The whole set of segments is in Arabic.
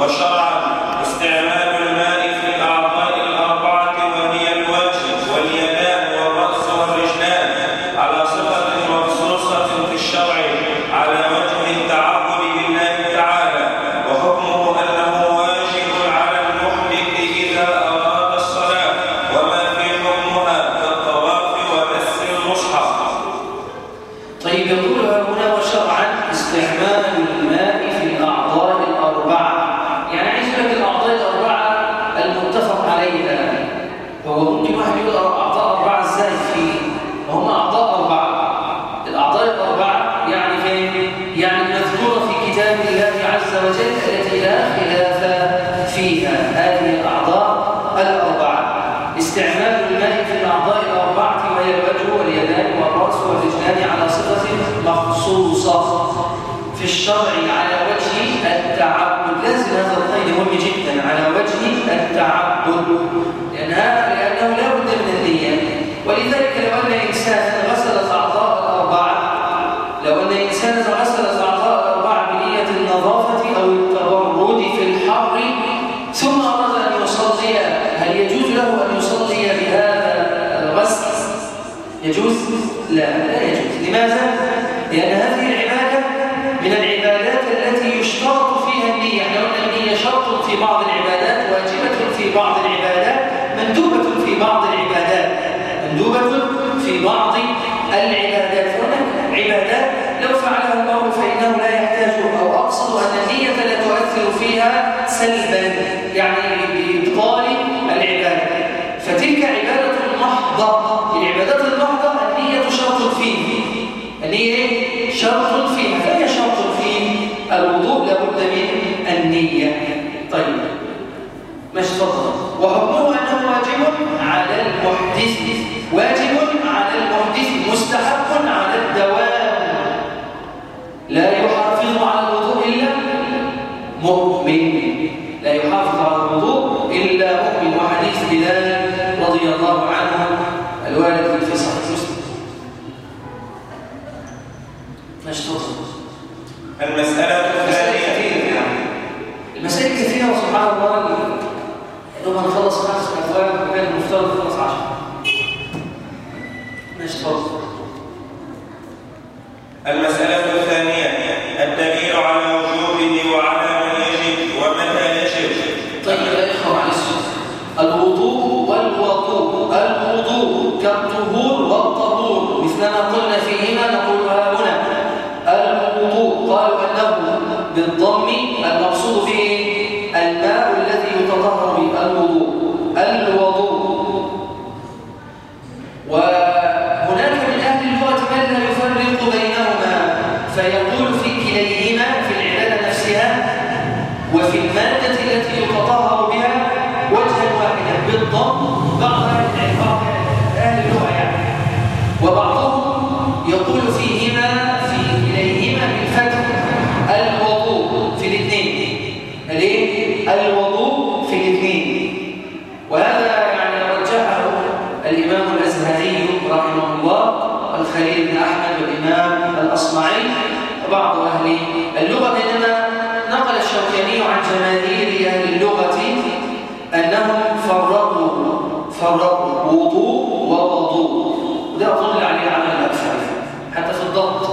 وشرع استعمال المال المادة التي يتطهر بها وجها واحدا بالضبط بعض أهل اللغة يعني. وبعضهم يقول فيهما في إليهما بالفتح الوضوء في الاثنين. الايه؟ الوضوء في الاثنين. وهذا يعني رجحه الإمام الأزهري رحمه الله الخليل بن أحمد والإمام الأصمعي وبعض أهل اللغة. جماهير أهل اللغة أنهم فرقوا فرقوا وضوء ووضوء. وده أظن عليه عمل الأكثر حتى في الضبط.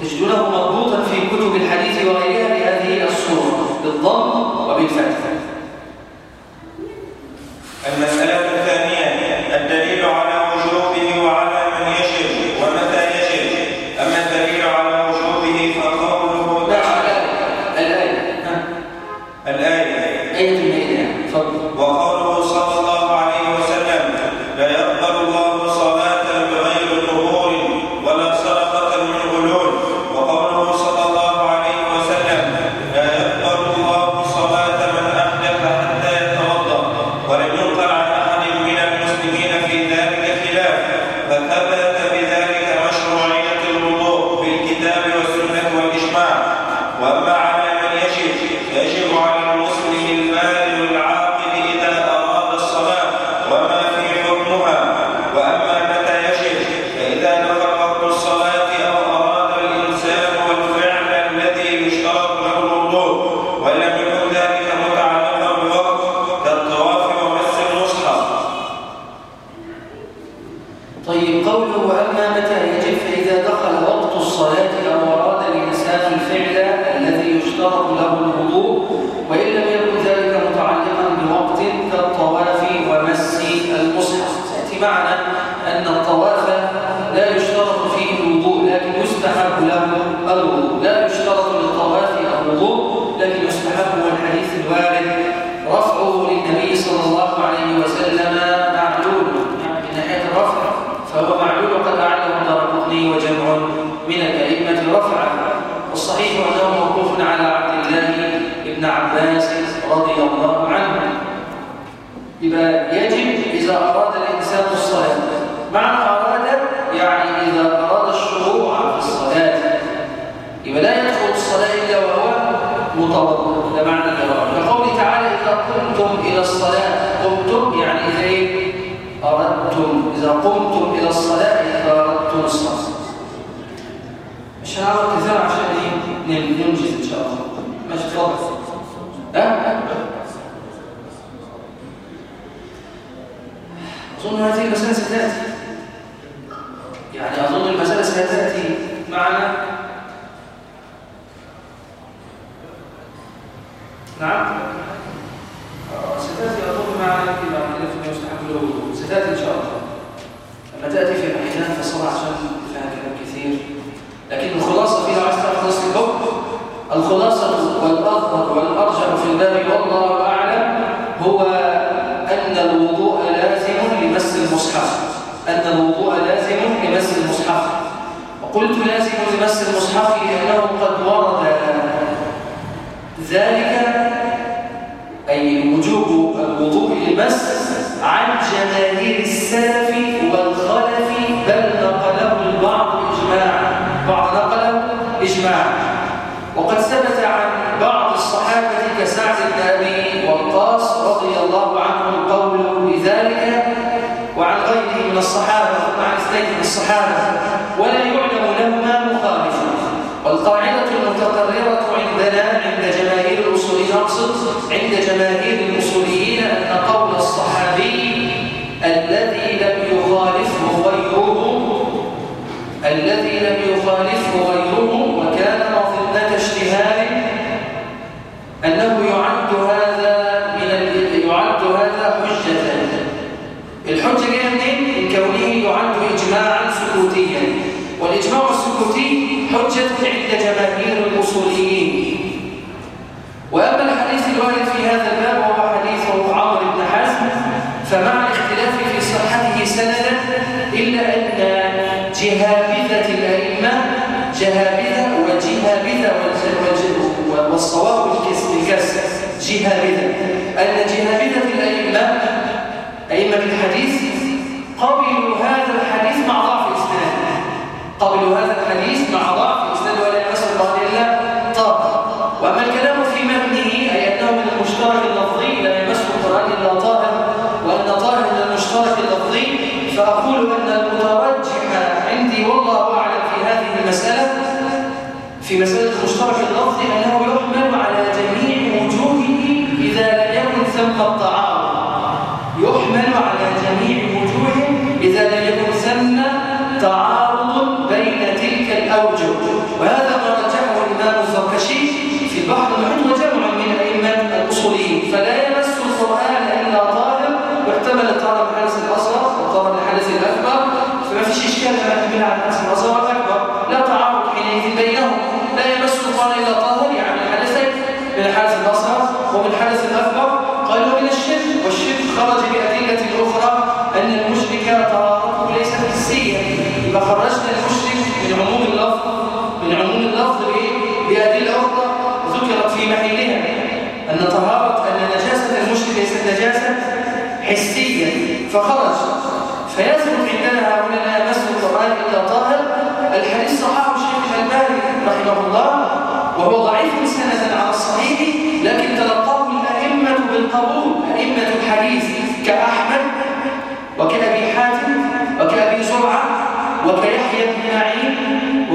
تجدونه مربوطا في كتب الحديث وغيرها بهذه الصورة بالضم وبالفتح. ستأتي إن شاء الله. لما تأتي في الأحيان فالصلاة عشان فيها كلام كثير. لكن الخلاصة فيها عايز تعرف نص الحكم. الخلاصة والأظهر والأرجح في الباب والله أعلم هو أن الوضوء لازم لمس المصحف. أن الوضوء لازم لمس المصحف. وقلت لازم لمس المصحف لأنه قد ورد ذلك أي وجوب الوضوء للمس عن جماهير السلف والخلف بل نقله البعض نقله وقد ثبت عن بعض الصحابة كسعد بن أبي وقاص رضي الله قوله بذلك وعن غيره من الصحابة وعن اثنين من الصحابة. ولا يعلم لهما مخالف والقاعدة المتقررة عندنا عند جماهير الأصوليين أقصد عند جماهير أن قول الصحابي الذي لم يخالفه غيره الذي لم يخالفه غيره وكان مظنة اجتهاد أنه يعد هذا من ال... يعد هذا حجة. الحجة جاية؟ من كونه يعد إجماعا سكوتيا. والإجماع السكوتي حجة عند جماهير الأصوليين. وأما جهابذة الأئمة جهابذة وجهابذة والصواب بالكسر جهابذة. أن جهابذة الأئمة أئمة الحديث قبلوا هذا الحديث مع ضعف إسناد قبلوا هذا الحديث مع ضعف إسناد ولا في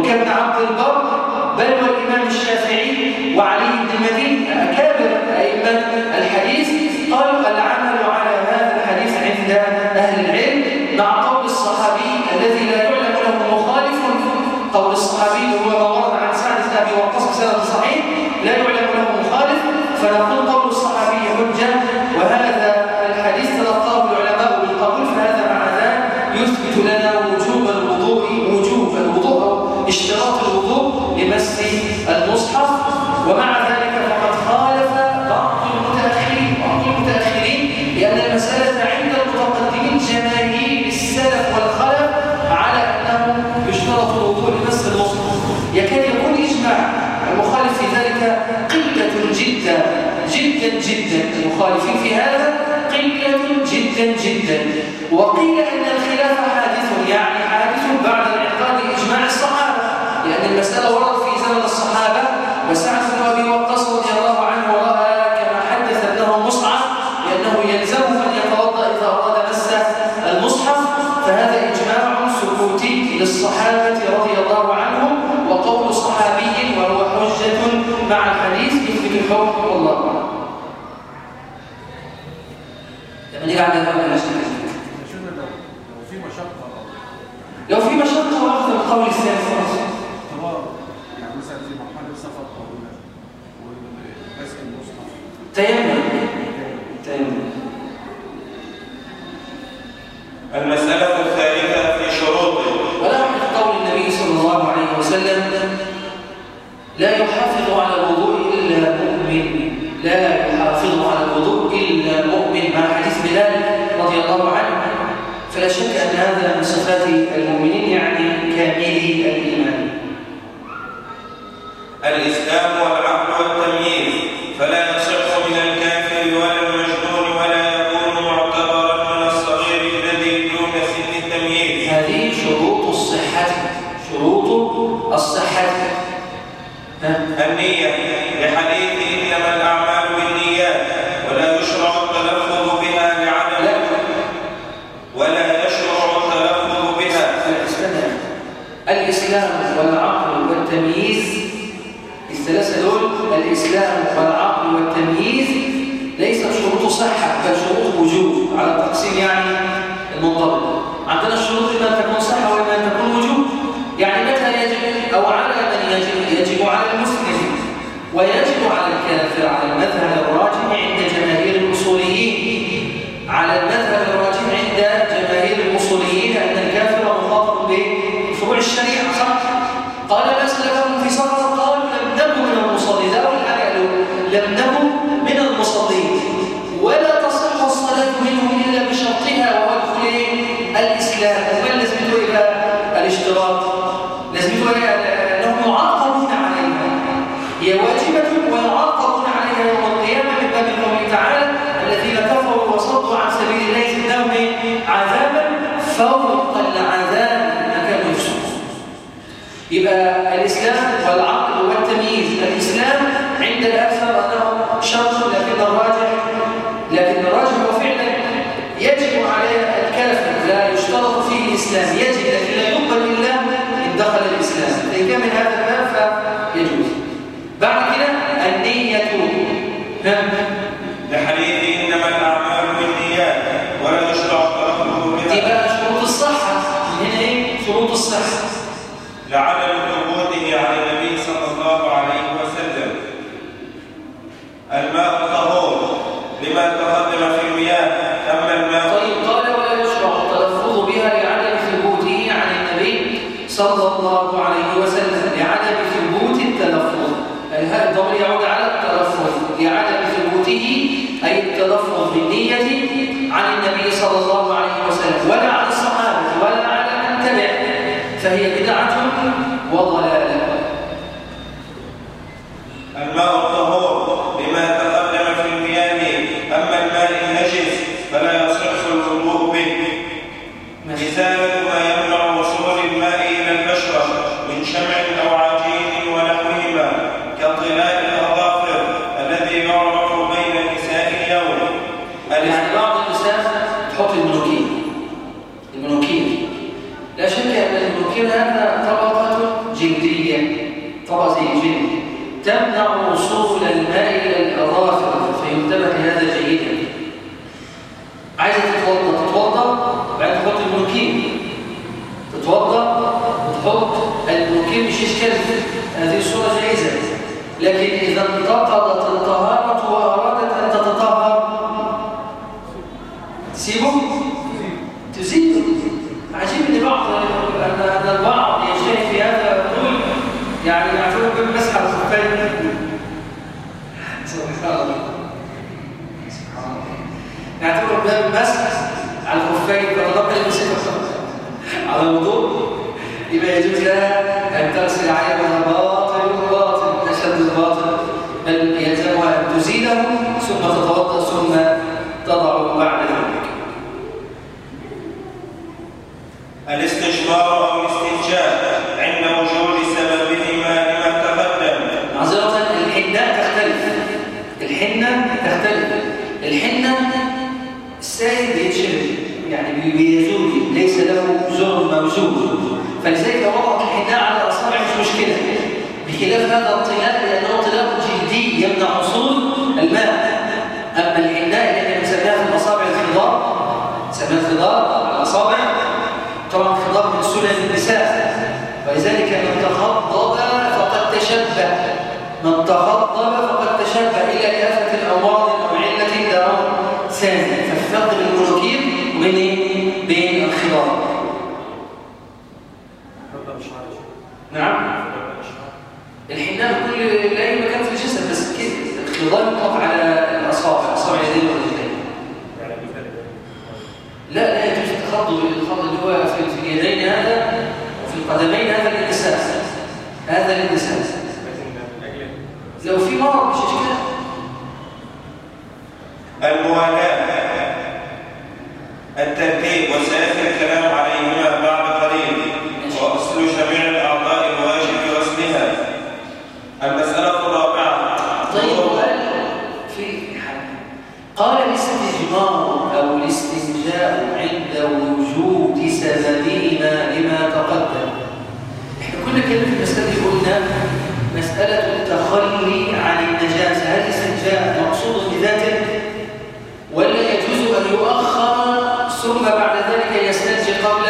وكابن عبد البر بل والإمام الشافعي وعلي بن المدين أكابر أئمة الحديث قالوا العمل على هذا الحديث عند أهل العلم مع قول الصحابي الذي لا يعلم له مخالف. قول الصحابي هو ما ورد عن سعد بن أبي وقاص بسند صحيح لا يعلم له مخالف. فنقول المخالفين في هذا قلة جدا جدا. وقيل أن الخلاف حادث يعني حادث بعد انعقاد إجماع الصحابة لأن المسألة ورد في زمن الصحابة. وسعد بن أبي وقاص رضي الله عنه رأى كما حدث ابنه مصعب لأنه يلزمه أن يتوضأ إذا أراد مس المصحف. فهذا إجماع سكوتي للصحابة رضي الله عنهم وقول صحابي وهو حجة مع الحديث مثل الحكم. Dá licença. قصده أي التلفظ بالنية عن النبي صلى الله عليه وسلم ولا عن الصحابة ولا على من تبع فهي بدعة وضلالة. الماء الطهور بما تقدم في المياه أما الماء النجس فلا يصح الوضوء به. مثال ما يمنع وصول الماء إلى البشرة من شمع أو عين انتبه لهذا جيدا عايزة تتوضا تتوضا وبعدين تحط البروكين تتوضا وتحط البروكين مش اشكال هذه الصورة جائزه لكن إذا انتقض لا يجوز لها أن تغسل عيبها باطل باطل تشد الباطل بل يلزمها أن تزيله ثم تتوضأ ثم على الأصابع. طبعا الخضار من سنن النساء. ولذلك من تخضب فقد تشبه. من تخضب فقد تشبه إلى لآفة الأمراض أو علة دار ثاني فالفرق بين المنوكير وبين؟ بين الخضار نعم. الحناء كل لا أي مكان في الجسد بس كده. الخضار يطلق على الأصابع. أصابع اليدين والرجلين لا لا يجوز التخضب الخض اللي هو في اليدين هذا وفي القدمين هذا للنساء هذا للنساء لو في مرض مش إشكال. الموالاة الترتيب وسيأتي الكلام عليهما قليل وأصل جميع الأعضاء الواجب غسلها المسألة الرابعة طيب وقال في حاجة. قال الاستجمار أو الاستنجاء عند وجود سببهما لما تقدم كده في المسألة قلنا مسألة التخلي عن النجاسة هل الاستنجاء مقصود بذاته ولا يجوز أن يؤخر ثم بعد ذلك يستنجي قبل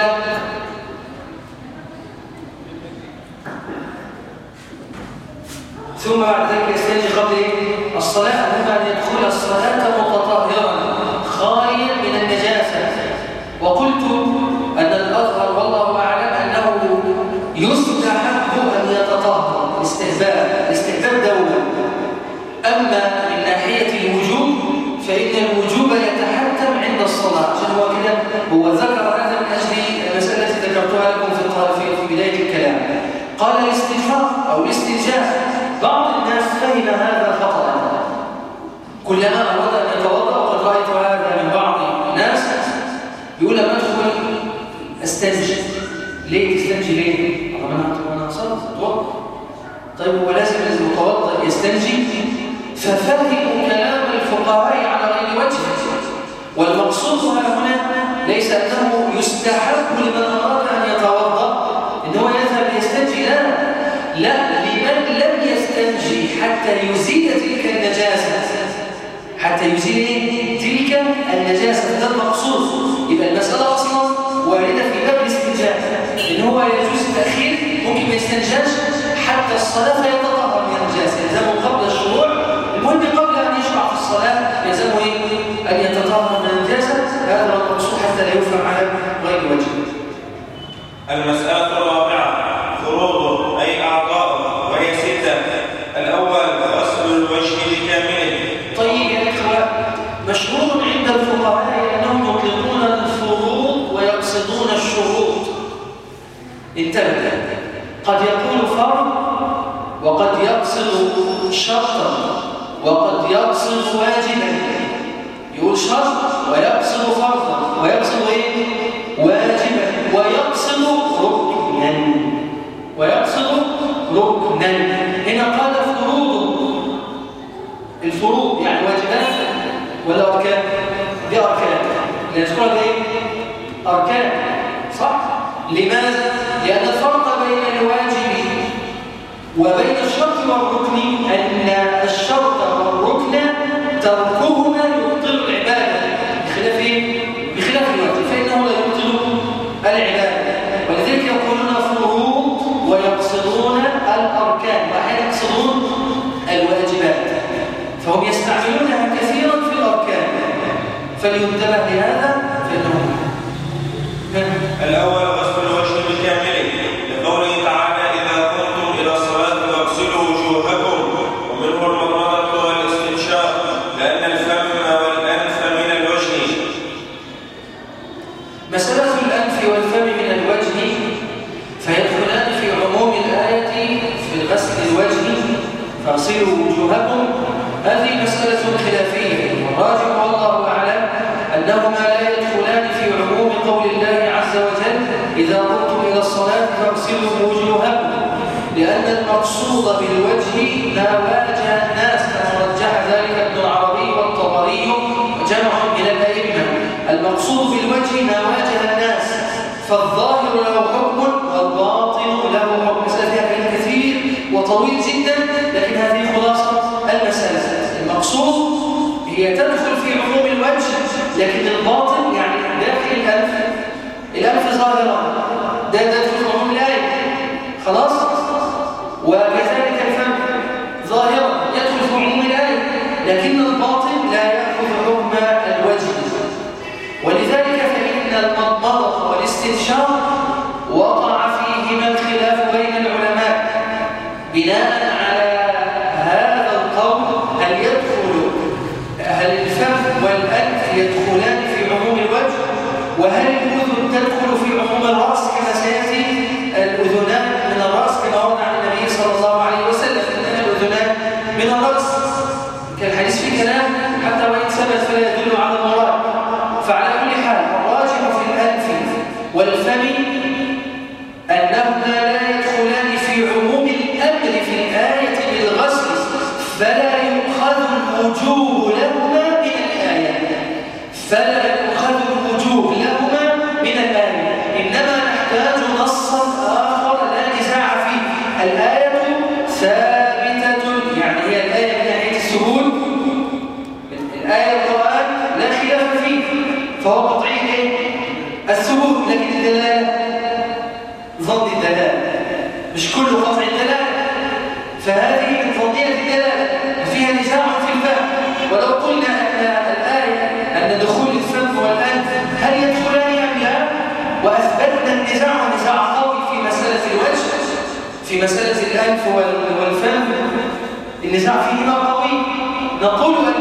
ثم بعد ذلك يستنجي قبل؟ الصلاة أما أن يدخل الصلاة متطهرا يستحب أن يتطهر استحباب استحباب دولة أما من ناحية الوجوب فإن الوجوب يتحتم عند الصلاة. عشان هو كده هو ذكر هذا من أجل المسألة التي ذكرتها لكم في في- بداية الكلام. قال الاستغفار أو الاستنجاء. بعض الناس فهم هذا خطأ. كلما أراد أن يتوضأ وقد رأيت هذا من بعض الناس يقول لما أدخل أستنجي. ليه تستنجي ليه؟ طب أنا أنا صلت أتوضأ طيب هو لازم المتوضأ يستنجي. ففهموا كلام الفقهاء على غير وجه. والمقصود هنا ليس أنه يستحب لمن أراد أن يتوضأ إن هو يذهب يستنجي لا. لا لمن لم يستنجي حتى يزيل تلك النجاسة. حتى يزيل؟ تلك النجاسة. ده المقصود. يبقى المسألة أصلا واردة في باب الاستنجاء إن هو يجوز التأخير ممكن ما يستنجاش حتى الصلاة فيتطهر من النجاسة يلزمه قبل الشروع المهم قبل أن يشرع في الصلاة يلزمه إيه؟ أن يتطهر من النجاسة هذا هو المقصود حتى لا يفهم على غير وجه. المسألة الرابعة فروضه أي أعضاؤه وهي ستة الأول غسل الوجه بكامله طيب يا إخوة مشهور عند الفقهاء أنهم يطلقون الفروض ويقصدون الشروط انتبه قد يقول فرض وقد يقصد شرطا. وقد يقصد واجبا. يقول شرط يستعملونها كثيرا في الأركان. فلينتبه لهذا المقصود بالوجه لا واجه الناس. كما رجح ذلك ابن العربي والطبري وجمع من الأئمة. المقصود بالوجه ما واجه الناس فالظاهر له حكم والباطن له حكم. مسألة فيها كثير وطويل جدا لكن هذه خلاصة المسألة. المقصود هي تدخل في عموم الوجه لكن الباطن في مسألة الأنف والفم. النزاع فيه هنا قوي نقول أن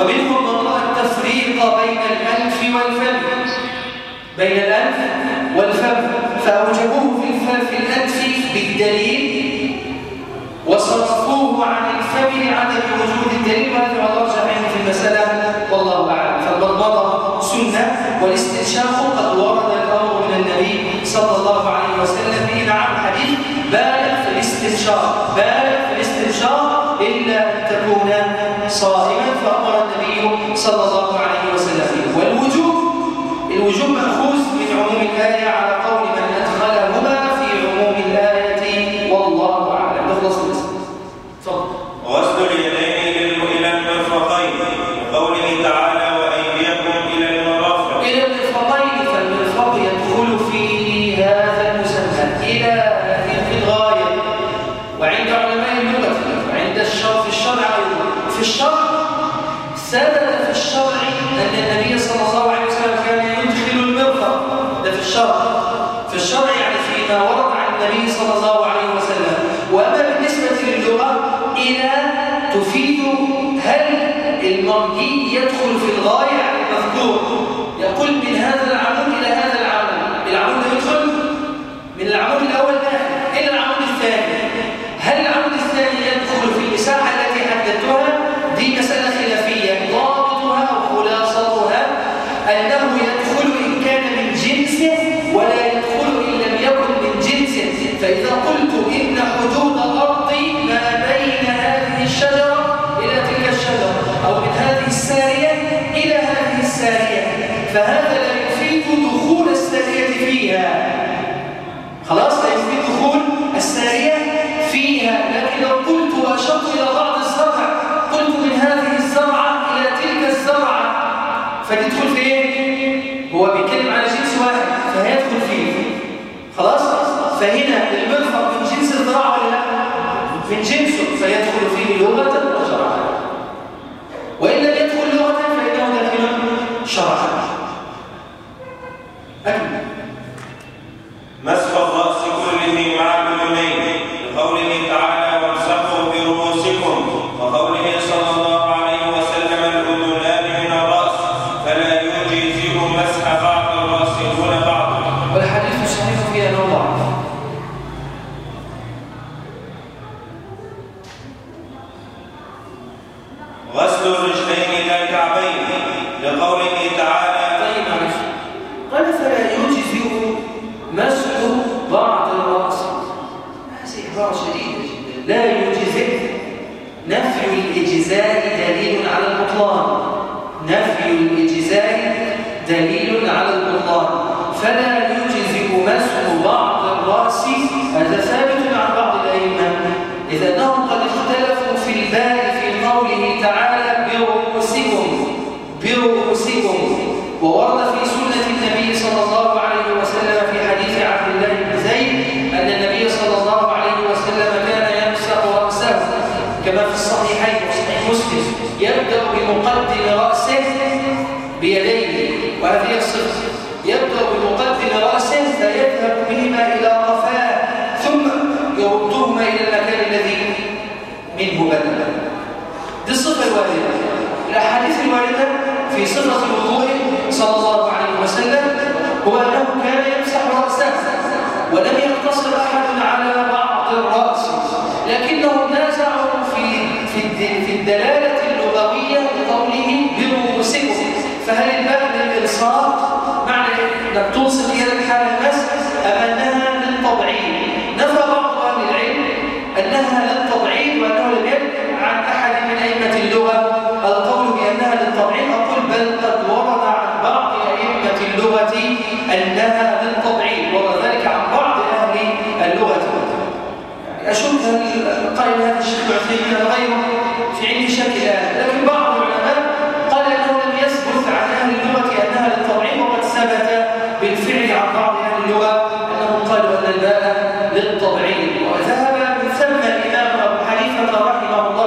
ومنهم من رأى التفريق بين الأنف والفم. بين الأنف والفم. فأوجبوه في الأنف بالدليل وصرفوه عن الفم لعدم وجود الدليل. وهذا الأرجح عنه في المسألة. والله أعلم. فالبلبضة سنة والاستنشاق قد ورد الأمر من النبي صلى الله عليه وسلم به نعم حديث بالغ في الاستنشاق. بالغ في الاستنشاق إلا صلى الله عليه وسلم. والوجوب الوجوب مأخوذ من عموم الآية على فهذا لا يفيد دخول السارية فيها. خلاص لا يفيد دخول السارية فيها. لكن لو قلت وأشرت إلى بعض في سنة الوضوء صلى الله عليه وسلم هو أنه كان يمسح رأسه ولم يقتصر أحد على بعض الرأس لكنه نازعوا في في الدلالة اللغوية بقوله بموسكه فهل المعنى الإلصاق معنى أنك توصل إلى الحالة بس أم أنها للطبعين نفى بعض أهل العلم أنها للطبعين وأنه لم يرد عن أحد من أئمة اللغة. القول بأنها للتطعيم أقول بل قد ورد عن بعض أئمة اللغة أنها للتطعيم ورد ذلك عن بعض أهل اللغة. يعني اشد القائل هذا الشيخ من غيره؟ في عندي شك لكن بعض العلماء قال أنه لم يثبت عن أهل اللغة أنها للتطعيم وقد ثبت بالفعل عن بعض أهل اللغة أنهم قالوا أن الباء للتطعيم وذهب من ثم الإمام أبو حنيفة رحمه الله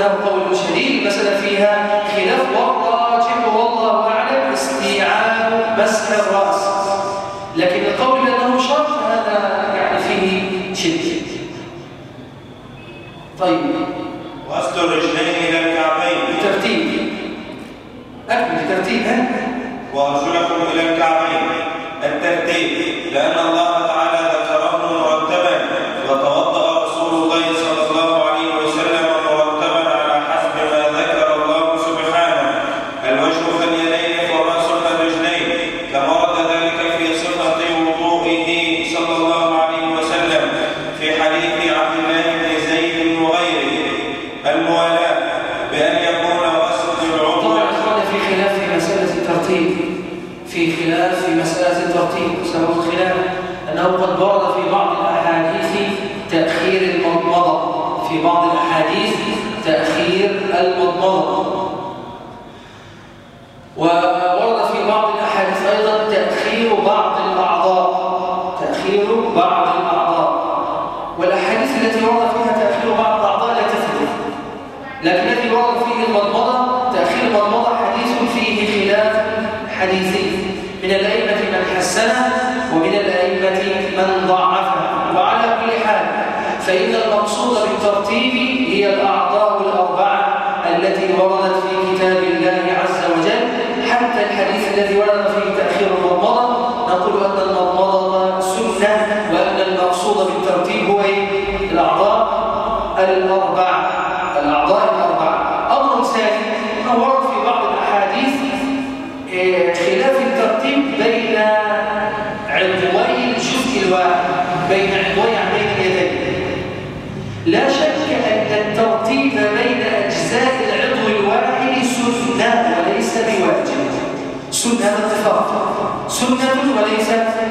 وأنه قول شديد المسألة فيها خلاف. والراجح والله أعلم استيعاب مسح الرأس. لكن القول انه شرط هذا يعني فيه شدة. طيب. وأسطر الرجلين إلى الكعبين. بترتيب. أكمل ترتيب ها؟ وأرجلكم إلى الكعبين. الترتيب. لأن الله المضمضة. نقول أن المضمضة سنة وأن المقصود بالترتيب هو إيه؟ الأعضاء الأربعة.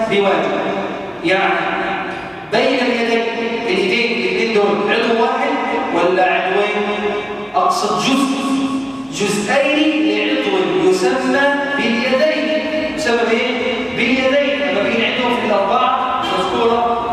بواجب يعني بين اليدين اليدين الاثنين دول عضو واحد ولا عضوين؟ أقصد جزء جزئين لعضو يسمى باليدين. بسبب إيه؟ باليدين. اما بين عضو في الأربعة مذكورة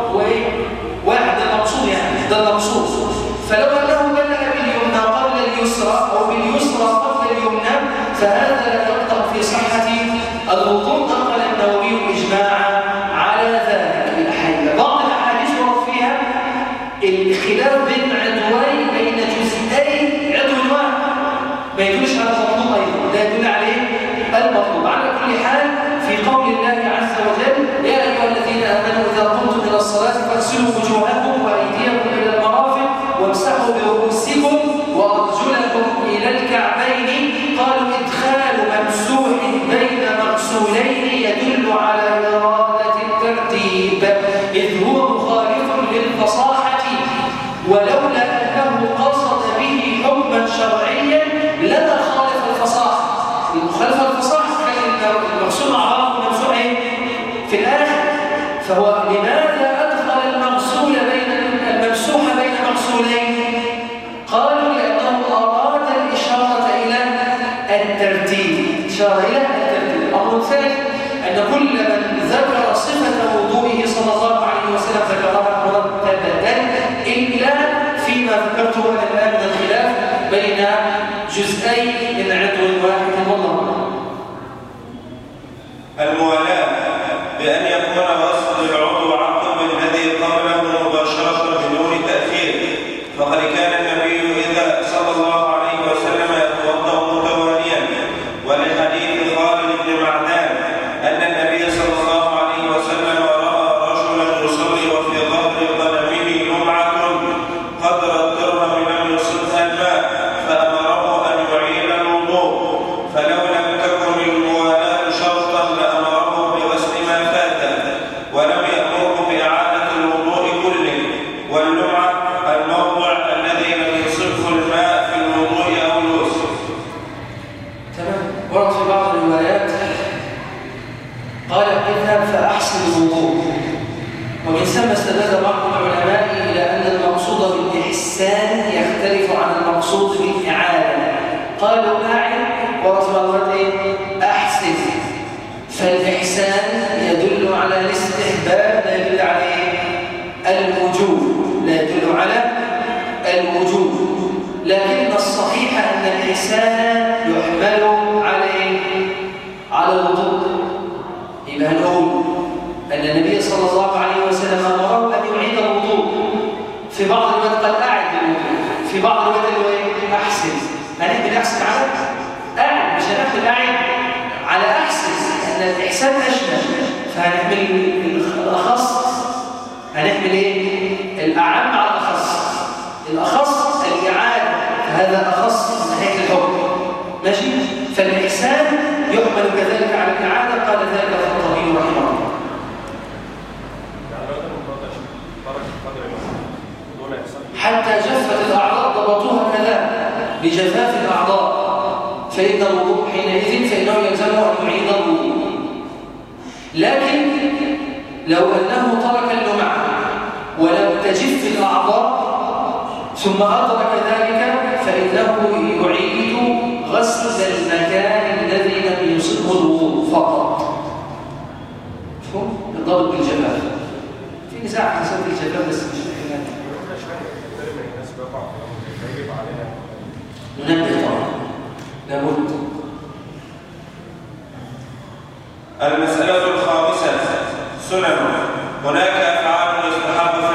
الحساب أشمل فهنحمل الأخص. هنحمل إيه؟ الأعم على الأخص. الأخص الإعادة هذا أخص من ناحية الحكم. ماشي؟ فالإحسان يحمل كذلك على الإعادة قال ذلك الخطابي رحمه الله. حتى جفت الأعراض ضبطوها كذا. بجفاف الأعضاء. فإن الوضوء حينئذ فإنه يلزمه أن يعيد الوضوء لكن لو أنه ترك اللمع ولم تجف الأعضاء ثم أدرك ذلك فإنه يعيد غسل المكان الذي لم يصبه الوضوء فقط. مفهوم؟ الضرب بالجفاف. في نزاع حسب الجفاف بس مش ننبه طبعا. لابد. المسألة الخامسة سنن. هناك أفعال يستحب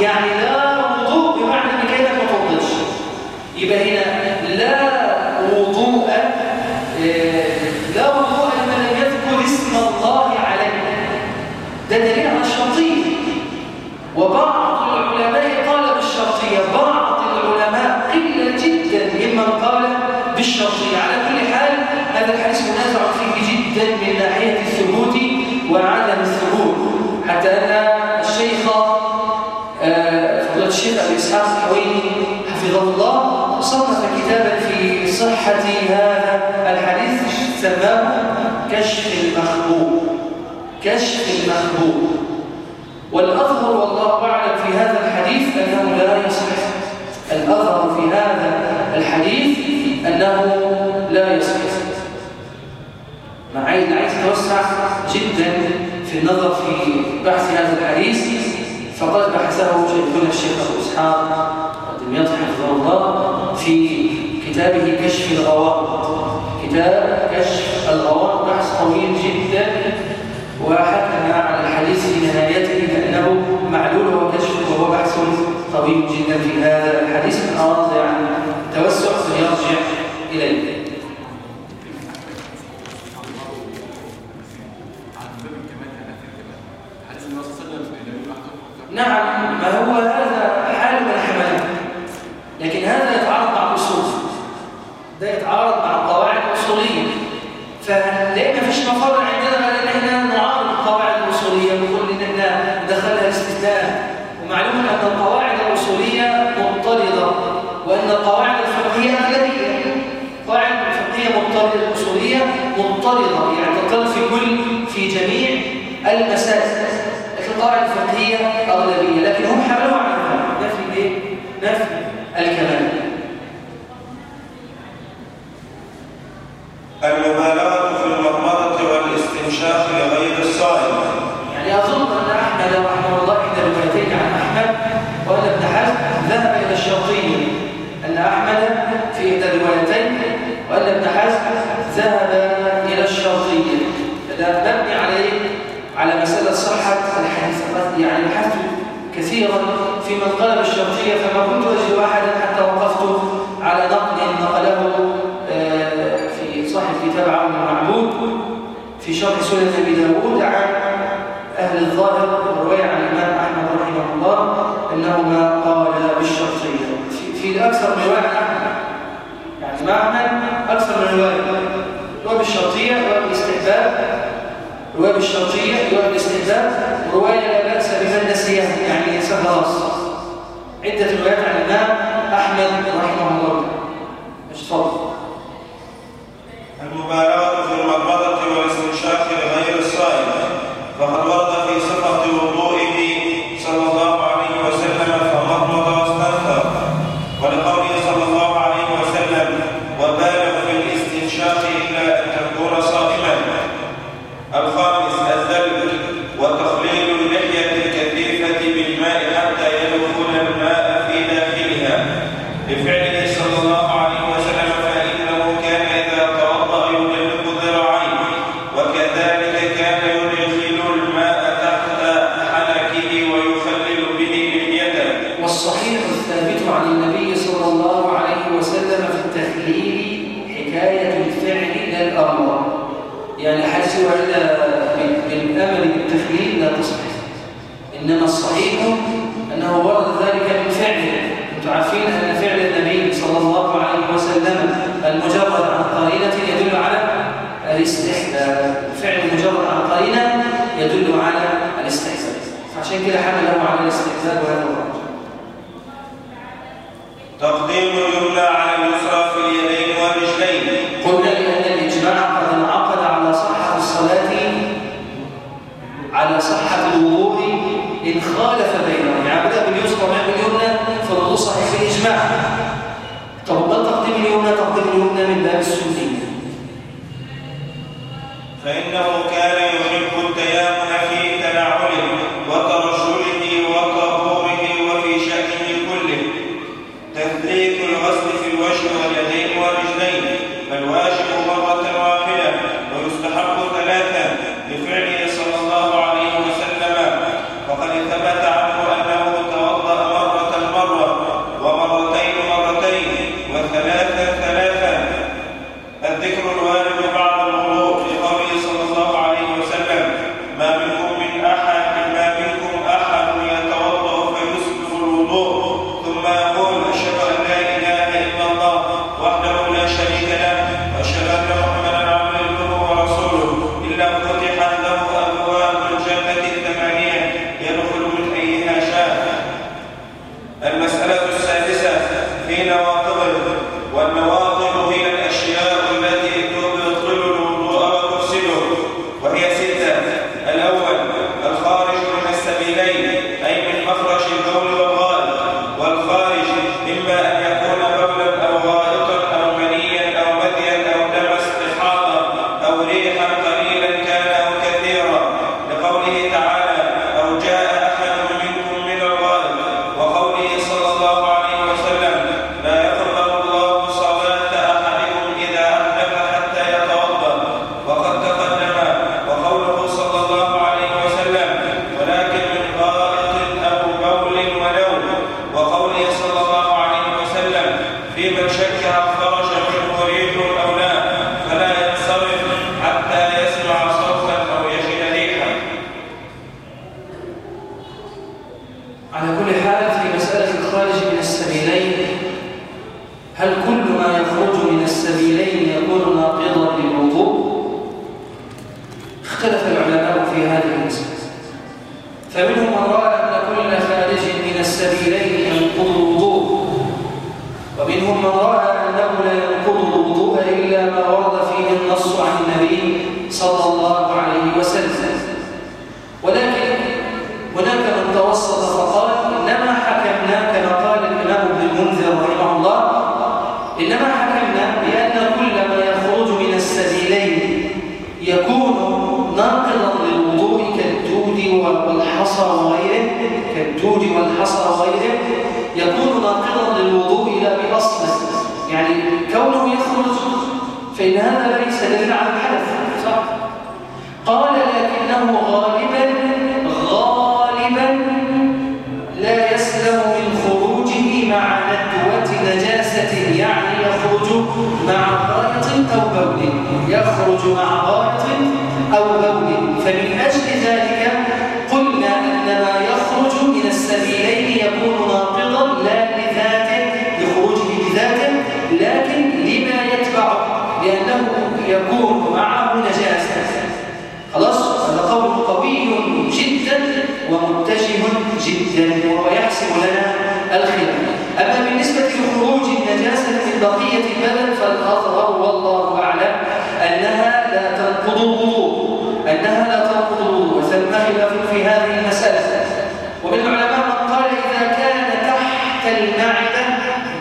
يعني لا وضوء بمعنى إن كيفك ما توضيش يبقى هنا لا وضوء آه، لا وضوء لمن لم يذكر اسم الله عليه. ده دليل على الشرطية وبعض الله صنف كتابا في صحة هذا الحديث سماه كشف المخبوء كشف المخبوء والأظهر والله أعلم في هذا الحديث أنه لا يصح الأظهر في هذا الحديث أنه لا يصح. مع عايز عايز توسع جدا في النظر في بحث هذا الحديث فقد بحثه شيخنا الشيخ أبو إسحاق الدمياط حفظه الله في كتابه كشف الغوامض كتاب كشف الغوامض بحث طويل جدا وحكم على الحديث في نهايته بأنه معلول وكشف وهو بحث طويل جدا في هذا الحديث. من أراد يعني توسع فليرجع إليه. عن باب الكمال هنا في الكمال حديث النبي صلى الله عليه وسلم لم يبقى أحد نعم ما هو هذا حال من حمله لكن هذا يتعارض مع الأصول ده يتعارض مع القواعد الأصولية فلأن مفيش مفر عندنا غير ان إحنا نعارض القواعد الأصولية ونقول ان إحنا ندخلها الاستثناء أن القواعد الأصولية مضطردة وأن القواعد الفقهية أغلبية القواعد الفقهية مضطردة الأصولية مضطردة يعني تضطرد في كل في جميع المسائل. لكن القواعد الفقهية أغلبية لكن هم حملوا عنها نفي إيه؟ نفي الكمال المبالغة في المضمضة والاستنشاق لغير الصائم. يعني أظن أن أحمد رحمه الله إحدى الروايتين عن أحمد وأن ابن حزم ذهب إلى الشرطية أن أحمد الروايتين وأن ابن حزم ذهب إلى الشرطية هذا مبني عليه على مسألة صحة الحديث يعني بحثت كثيرا في من قال بالشرطية فما كنت أجد أحدا حتى وقفت على نقل نقله آه، في صاحب كتاب عون المعبود في شرح سنن أبي داود عن أهل الظاهر الروايه عن الإمام أحمد رحمه الله انه ما قال بالشرطيه في, أكثر من رواية عن احمد مع احمد أكثر من روايه روايه بالشرطيه روايه بالاستحباب روايه بالشرطيه روايه بالاستحباب وروايه لا بأس بمن نسيها. يعني ينسى خلاص. عدة روايات عن الإمام أحمد رحمه الله. مش تفضل المبالغة في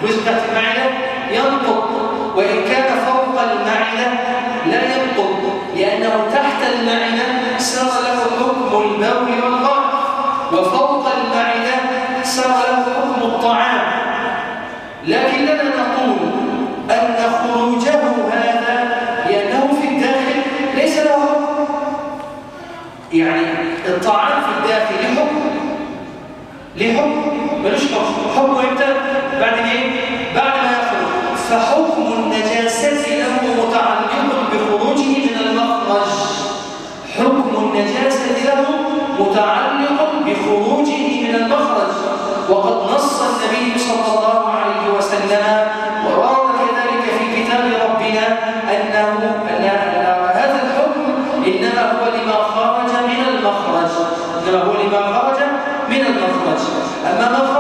وسقت المعدة ينطق وإن كان فوق المعدة لا ينطق لأنه تحت المعدة سار له حكم البول والغرف وفوق المعدة سار له حكم الطعام. لكننا نقول أن خروجه هذا لأنه في الداخل ليس له حكم. يعني الطعام في الداخل له حكم له حكم. ملوش حكم حكمه إمتى؟ بعد إيه؟ النجاسة له متعلق بخروجه من المخرج. وقد نص النبي صلى الله عليه وسلم وورد كذلك في كتاب ربنا أنه أن هذا الحكم إنما هو لما خرج من المخرج. إنما هو لما خرج من المخرج. أما مخرج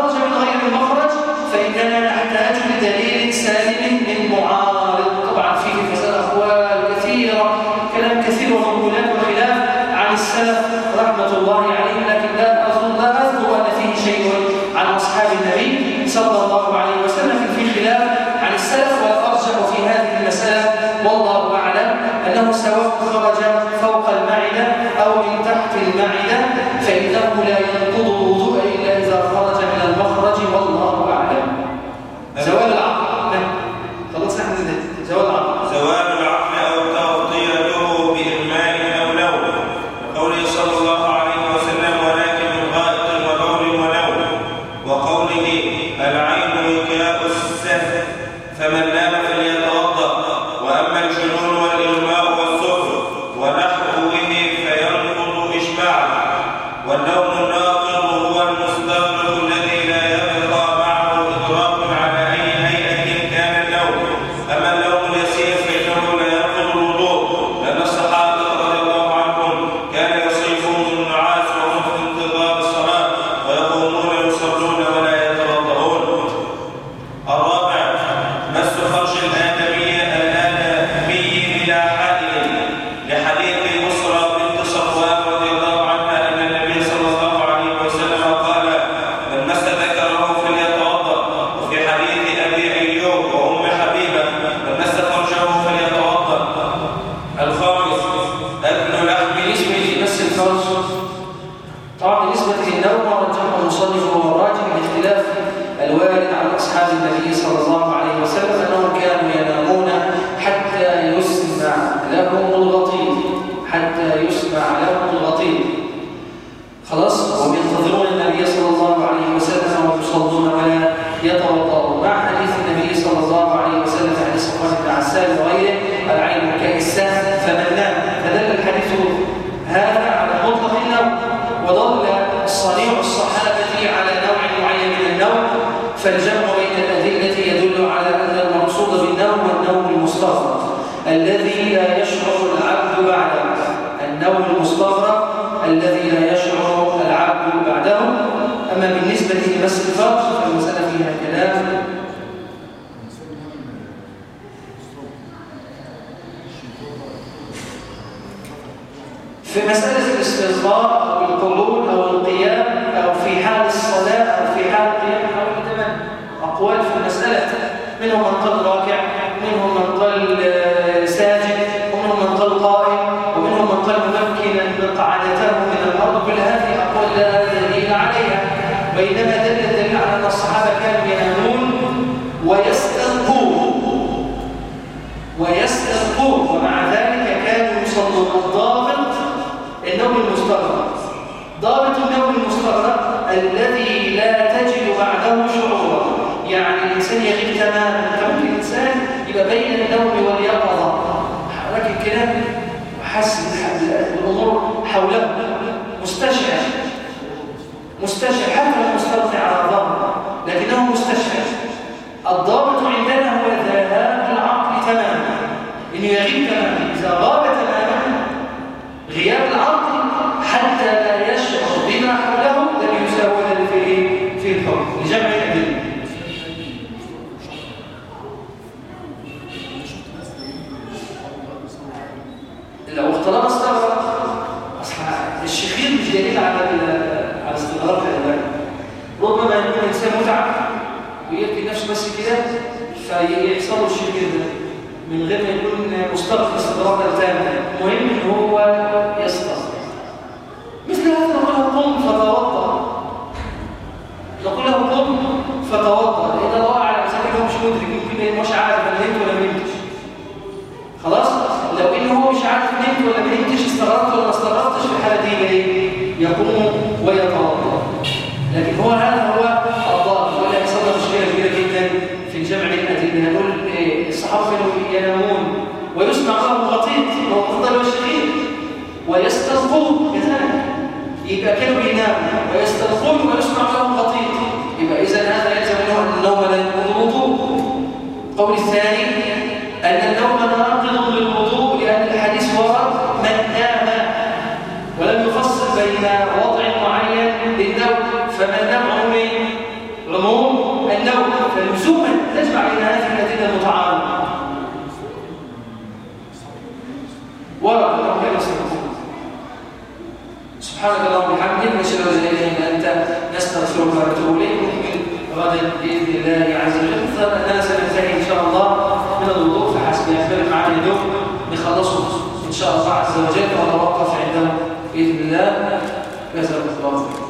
فالجمع بين الأدلة يدل على أن المقصود بالنوم النوم المستغرق الذي لا يشعر العبد بعده. النوم المستغرق الذي لا يشعر العبد بعده. أما بالنسبة لمسألة طالما استغرق اصل الشخير مش دليل على على استغراق الالوان ربما يكون الإنسان متعب ويلقي نفسه بس كده فيحصل له الشخير ده من غير ما يكون مستغرق استغراق الالوان المهم إن هو يستغرق إذا كانوا بيناموا ويسترخون ويسمعون اننا سننتهي إن شاء الله من الوضوء فحسب يختلف معنا اليوم نخلصه إن شاء الله عز وجل ونتوقف عنده بإذن الله. جزاكم الله خيرا.